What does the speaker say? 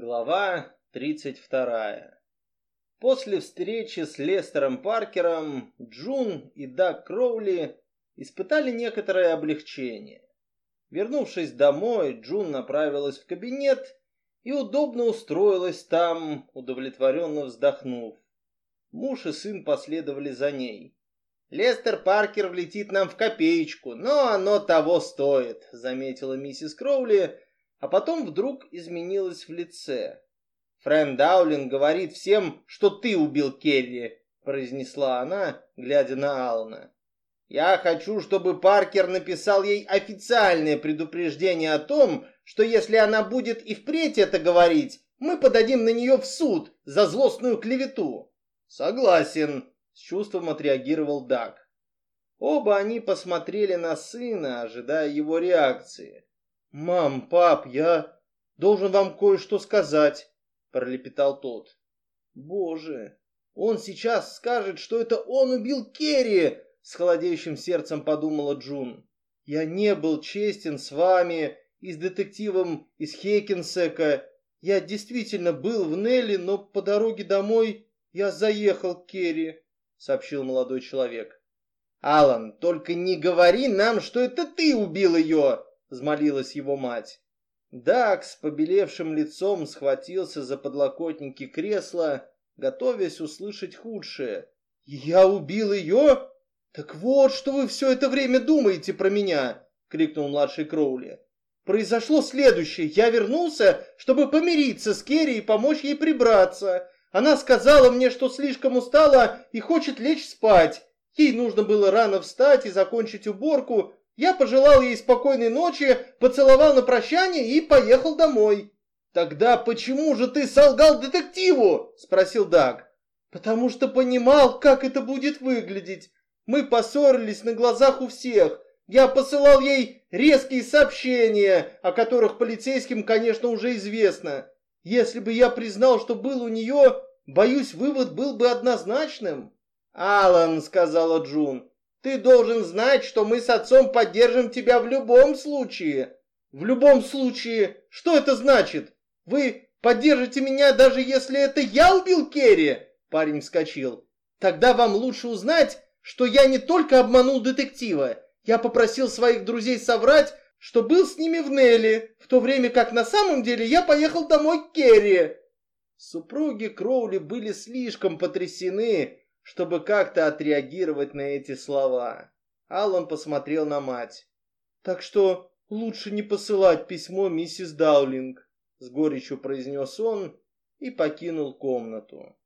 Глава 32. После встречи с Лестером Паркером Джун и Даг Кроули испытали некоторое облегчение. Вернувшись домой, Джун направилась в кабинет и удобно устроилась там, удовлетворенно вздохнув. Муж и сын последовали за ней. «Лестер Паркер влетит нам в копеечку, но оно того стоит», — заметила миссис Кроули, а потом вдруг изменилась в лице. «Френ Даулин говорит всем, что ты убил Керри», — произнесла она, глядя на Алана. «Я хочу, чтобы Паркер написал ей официальное предупреждение о том, что если она будет и впредь это говорить, мы подадим на нее в суд за злостную клевету». «Согласен», с чувством отреагировал Даг. Оба они посмотрели на сына, ожидая его реакции. «Мам, пап, я должен вам кое-что сказать», — пролепетал тот. «Боже, он сейчас скажет, что это он убил Керри!» — с холодеющим сердцем подумала Джун. «Я не был честен с вами и с детективом из Хейкинсека. Я действительно был в Нелли, но по дороге домой я заехал к Керри сообщил молодой человек. «Алан, только не говори нам, что это ты убил ее!» — взмолилась его мать. Дак с побелевшим лицом схватился за подлокотники кресла, готовясь услышать худшее. «Я убил ее? Так вот, что вы все это время думаете про меня!» — крикнул младший Кроули. «Произошло следующее. Я вернулся, чтобы помириться с Керри и помочь ей прибраться. Она сказала мне, что слишком устала и хочет лечь спать. Ей нужно было рано встать и закончить уборку. Я пожелал ей спокойной ночи, поцеловал на прощание и поехал домой. «Тогда почему же ты солгал детективу?» – спросил Даг. «Потому что понимал, как это будет выглядеть. Мы поссорились на глазах у всех. Я посылал ей резкие сообщения, о которых полицейским, конечно, уже известно. Если бы я признал, что был у нее, боюсь, вывод был бы однозначным. «Алан», — сказала Джун, — «ты должен знать, что мы с отцом поддержим тебя в любом случае». «В любом случае? Что это значит? Вы поддержите меня, даже если это я убил Керри?» Парень вскочил. «Тогда вам лучше узнать, что я не только обманул детектива. Я попросил своих друзей соврать, что был с ними в Нелли, в то время как на самом деле я поехал домой к Керри. Супруги Кроули были слишком потрясены, чтобы как-то отреагировать на эти слова. Аллан посмотрел на мать. «Так что лучше не посылать письмо миссис Даулинг», — с горечью произнес он и покинул комнату.